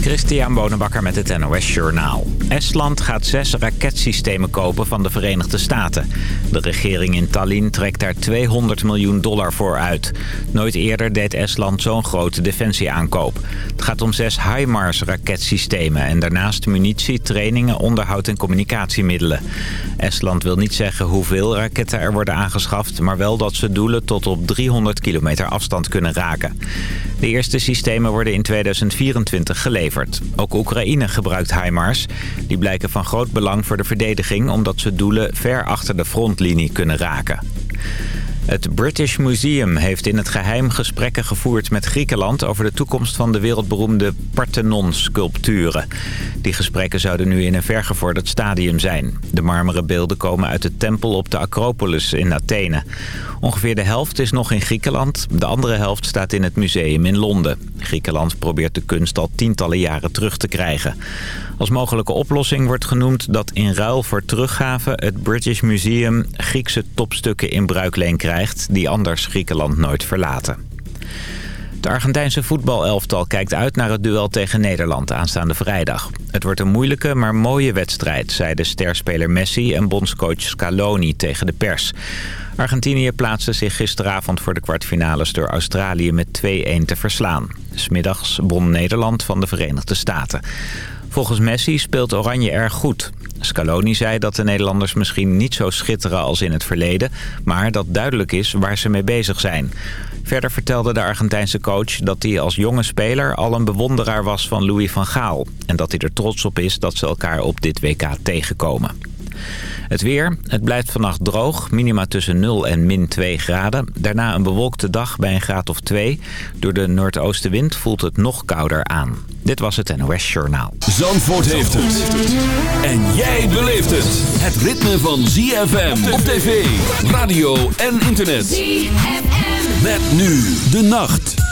Christian Bonenbakker met het NOS Journaal. Estland gaat zes raketsystemen kopen van de Verenigde Staten. De regering in Tallinn trekt daar 200 miljoen dollar voor uit. Nooit eerder deed Estland zo'n grote defensieaankoop. Het gaat om zes HIMARS-raketsystemen... en daarnaast munitie, trainingen, onderhoud en communicatiemiddelen. Estland wil niet zeggen hoeveel raketten er worden aangeschaft... maar wel dat ze doelen tot op 300 kilometer afstand kunnen raken. De eerste systemen worden in 2024 geleverd. Ook Oekraïne gebruikt HIMARS. Die blijken van groot belang voor de verdediging... omdat ze doelen ver achter de frontlinie kunnen raken. Het British Museum heeft in het geheim gesprekken gevoerd met Griekenland... over de toekomst van de wereldberoemde Parthenon-sculpturen. Die gesprekken zouden nu in een vergevorderd stadium zijn. De marmeren beelden komen uit de tempel op de Acropolis in Athene. Ongeveer de helft is nog in Griekenland. De andere helft staat in het museum in Londen. Griekenland probeert de kunst al tientallen jaren terug te krijgen. Als mogelijke oplossing wordt genoemd dat in ruil voor teruggave... het British Museum Griekse topstukken in bruikleen krijgt... die anders Griekenland nooit verlaten. De Argentijnse voetbalelftal kijkt uit naar het duel tegen Nederland aanstaande vrijdag. Het wordt een moeilijke, maar mooie wedstrijd, zeiden sterspeler Messi en bondscoach Scaloni tegen de pers. Argentinië plaatste zich gisteravond voor de kwartfinales door Australië met 2-1 te verslaan. Smiddags won Nederland van de Verenigde Staten. Volgens Messi speelt Oranje erg goed. Scaloni zei dat de Nederlanders misschien niet zo schitteren als in het verleden... maar dat duidelijk is waar ze mee bezig zijn. Verder vertelde de Argentijnse coach dat hij als jonge speler al een bewonderaar was van Louis van Gaal... en dat hij er trots op is dat ze elkaar op dit WK tegenkomen. Het weer. Het blijft vannacht droog. Minima tussen 0 en min 2 graden. Daarna een bewolkte dag bij een graad of 2. Door de noordoostenwind voelt het nog kouder aan. Dit was het NOS Journaal. Zandvoort heeft het. En jij beleeft het. Het ritme van ZFM op tv, radio en internet. ZFM. Met nu de nacht.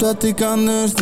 Dat ik anders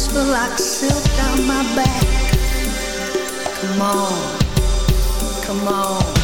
whisper like silk down my back. Come on, come on.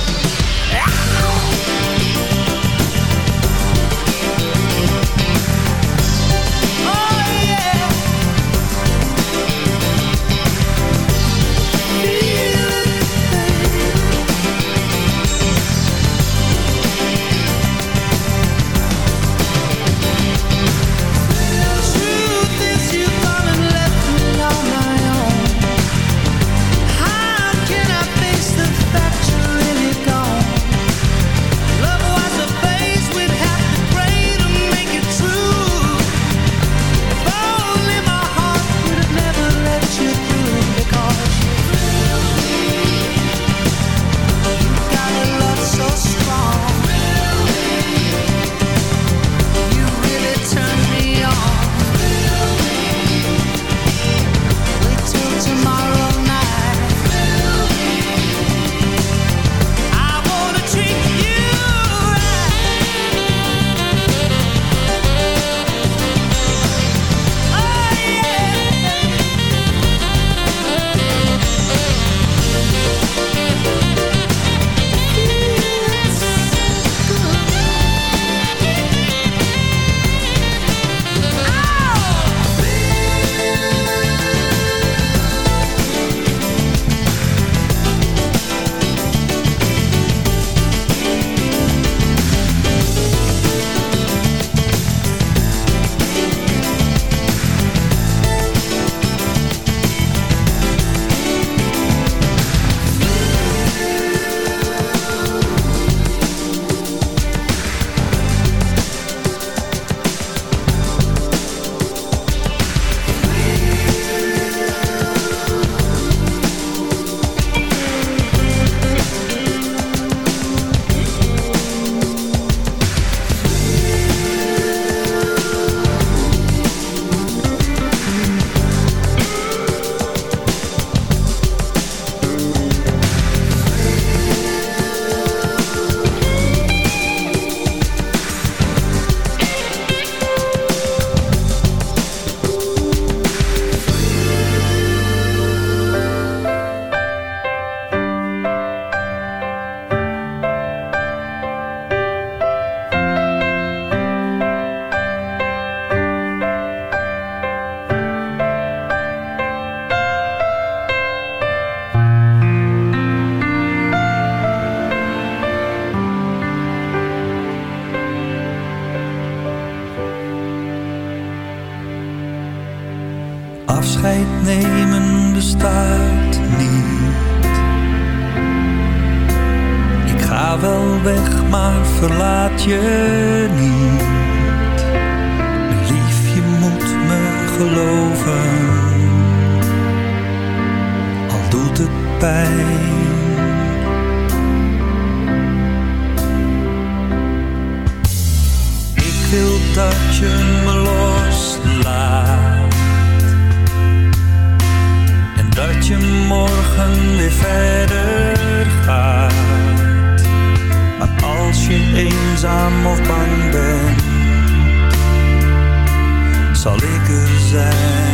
desire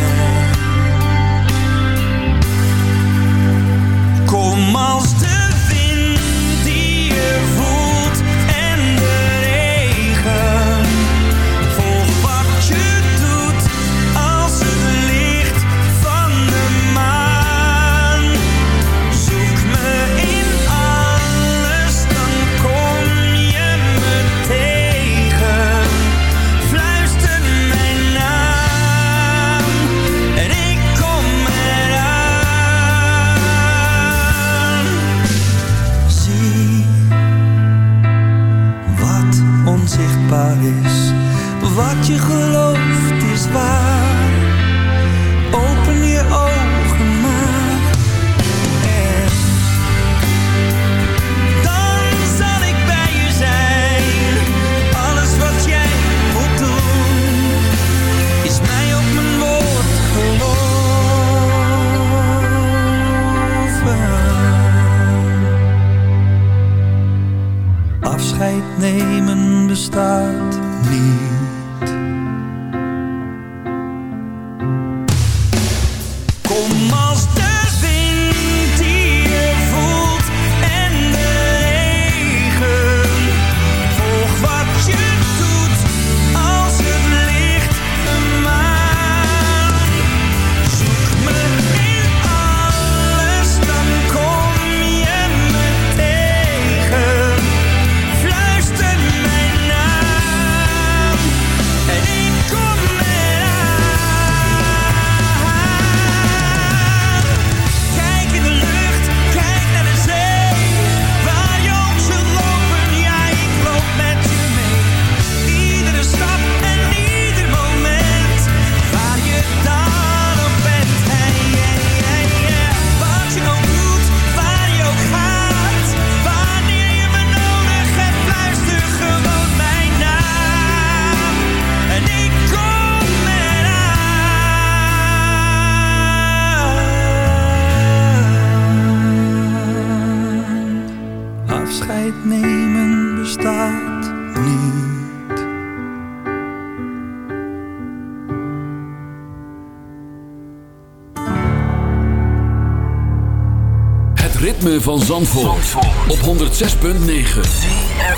Zandvoort, op 106.9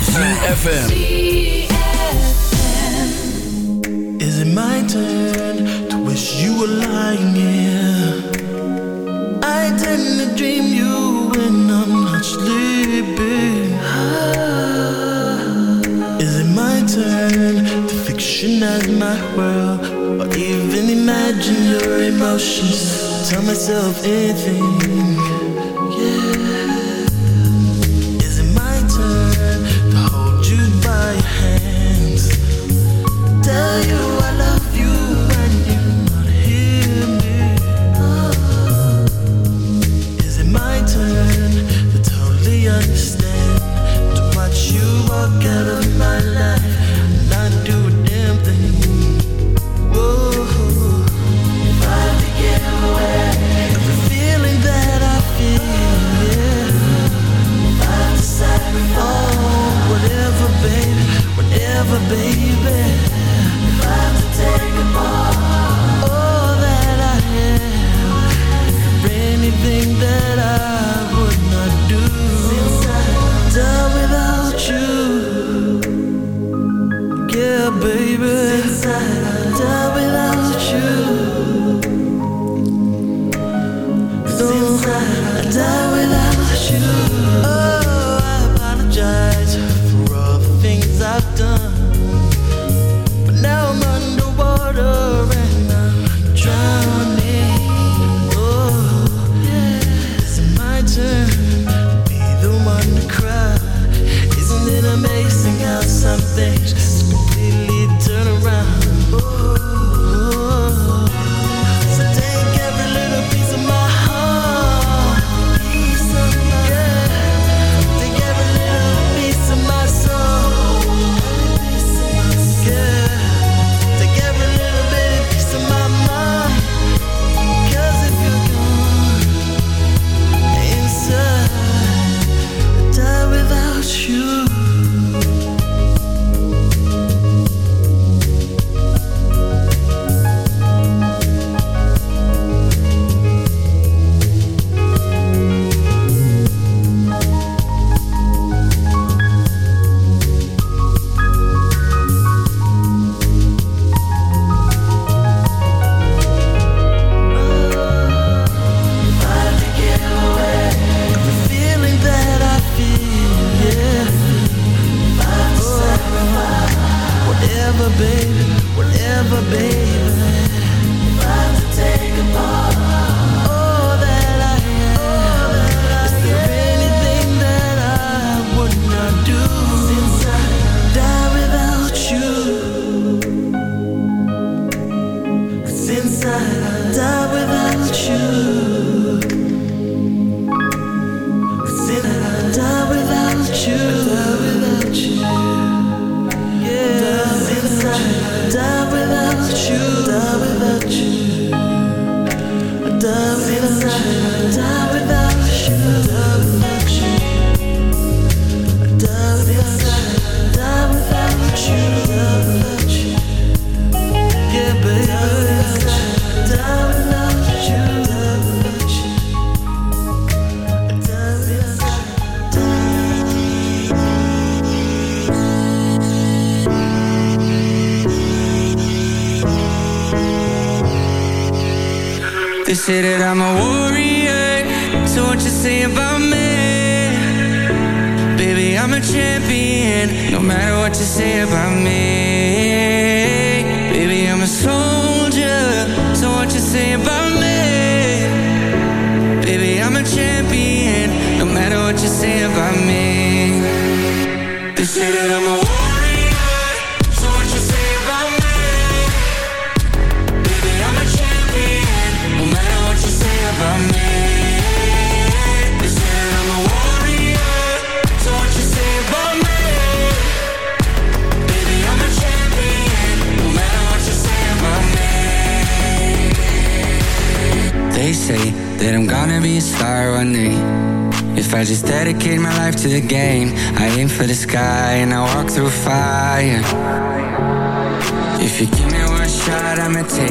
CFFM Is it my turn to wish you were lying here? I tend to dream you when I'm not sleeping. Is it my turn to fictionize my world Or even imagine your emotions? Tell myself anything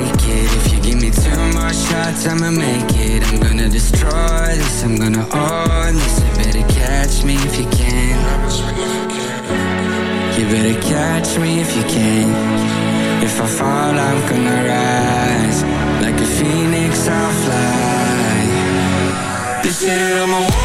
take it. If you give me two more shots, I'ma make it. I'm gonna destroy this, I'm gonna own this. You better catch me if you can. You better catch me if you can. If I fall, I'm gonna rise. Like a phoenix, I'll fly. This say that I'm a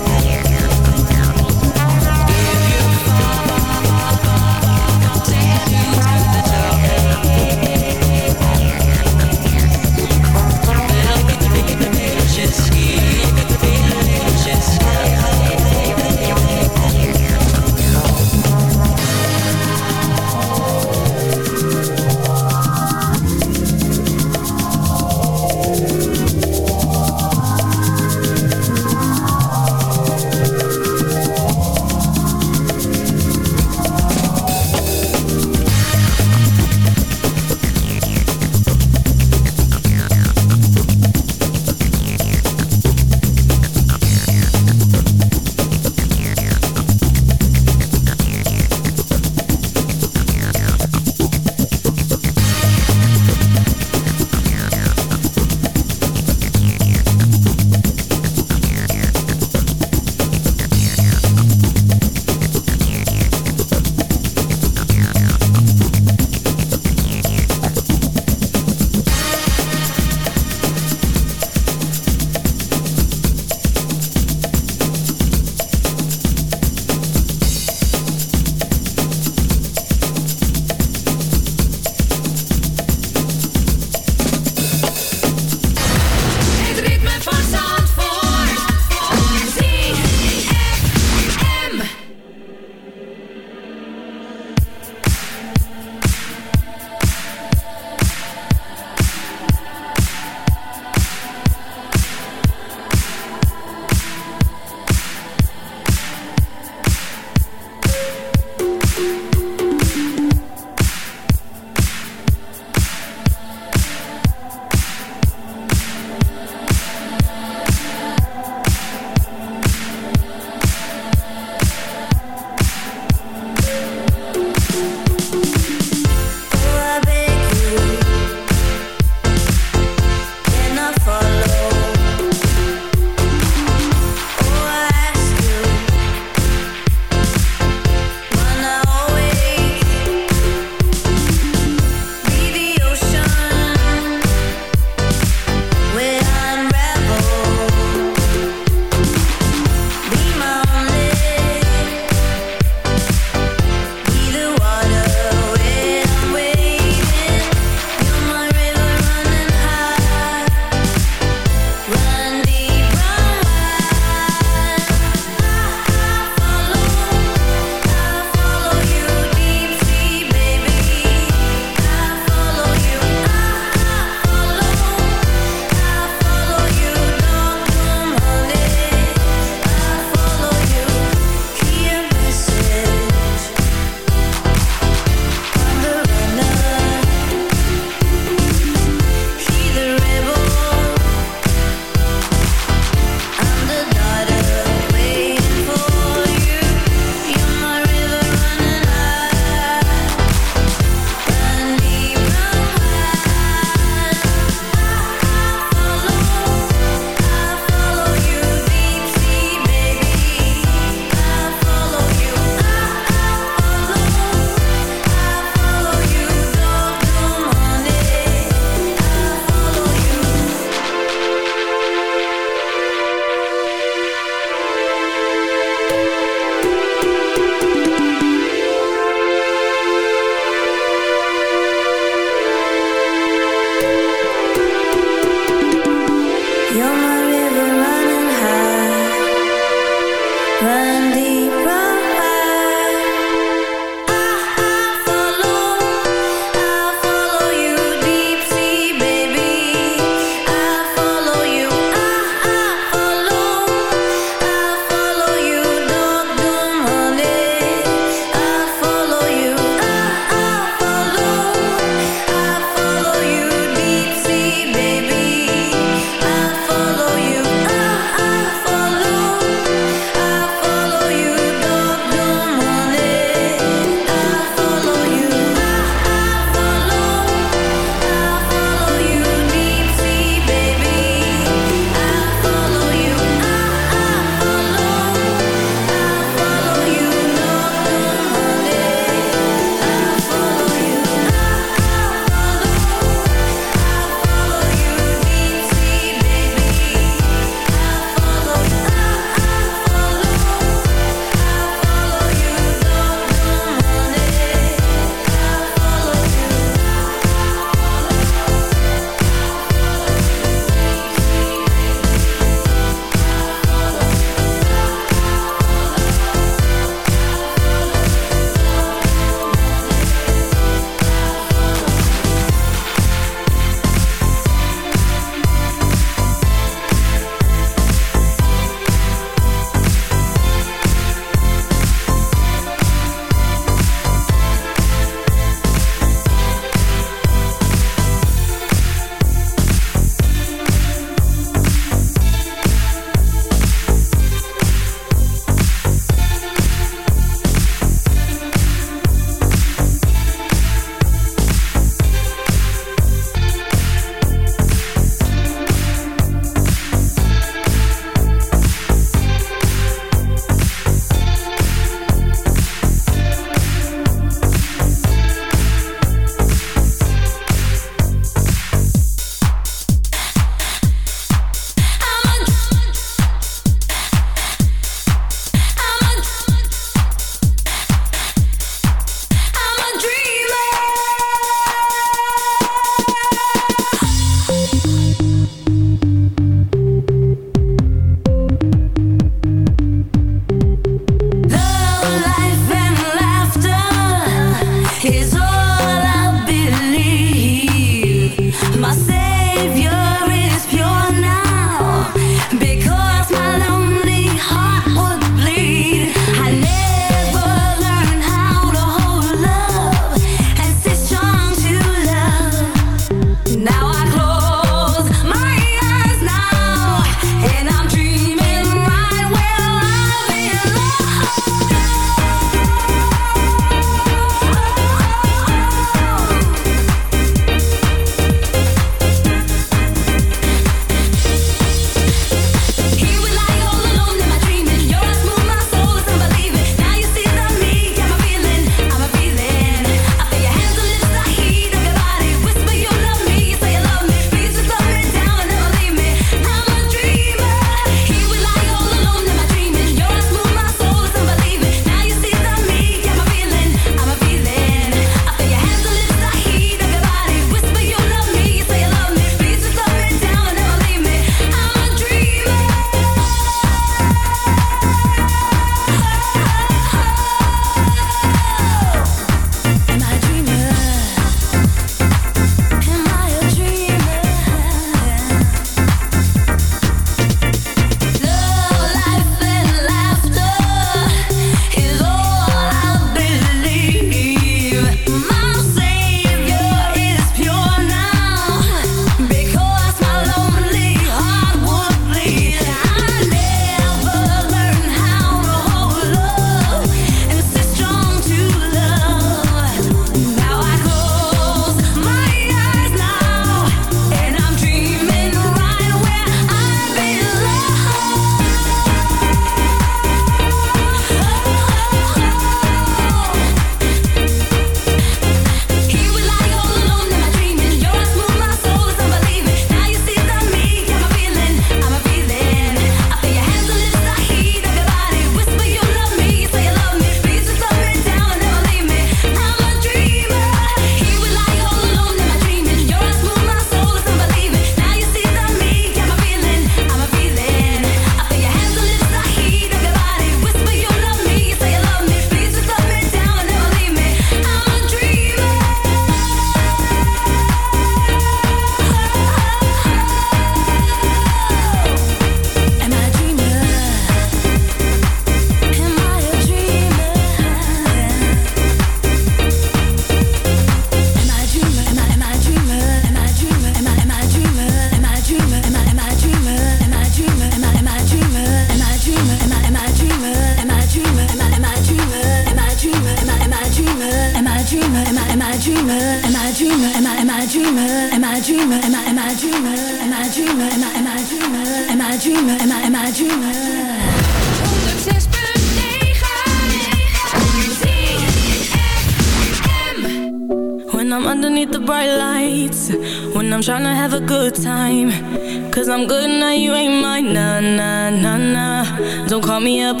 Don't call me up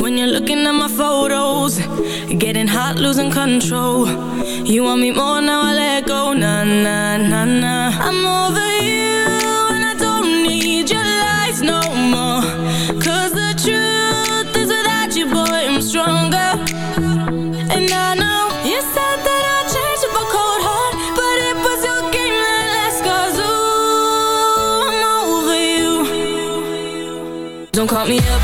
When you're looking at my photos. Getting hot, losing control. You want me more, now I let go. Nah, nah, nah, nah. I'm over you And I don't need your lies no more. Cause the truth is without you, boy, I'm stronger. And I know you said that I'd change up a cold heart But it was your game that last Cause ooh, I'm over you. Don't call me up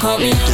call me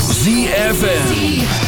ZFN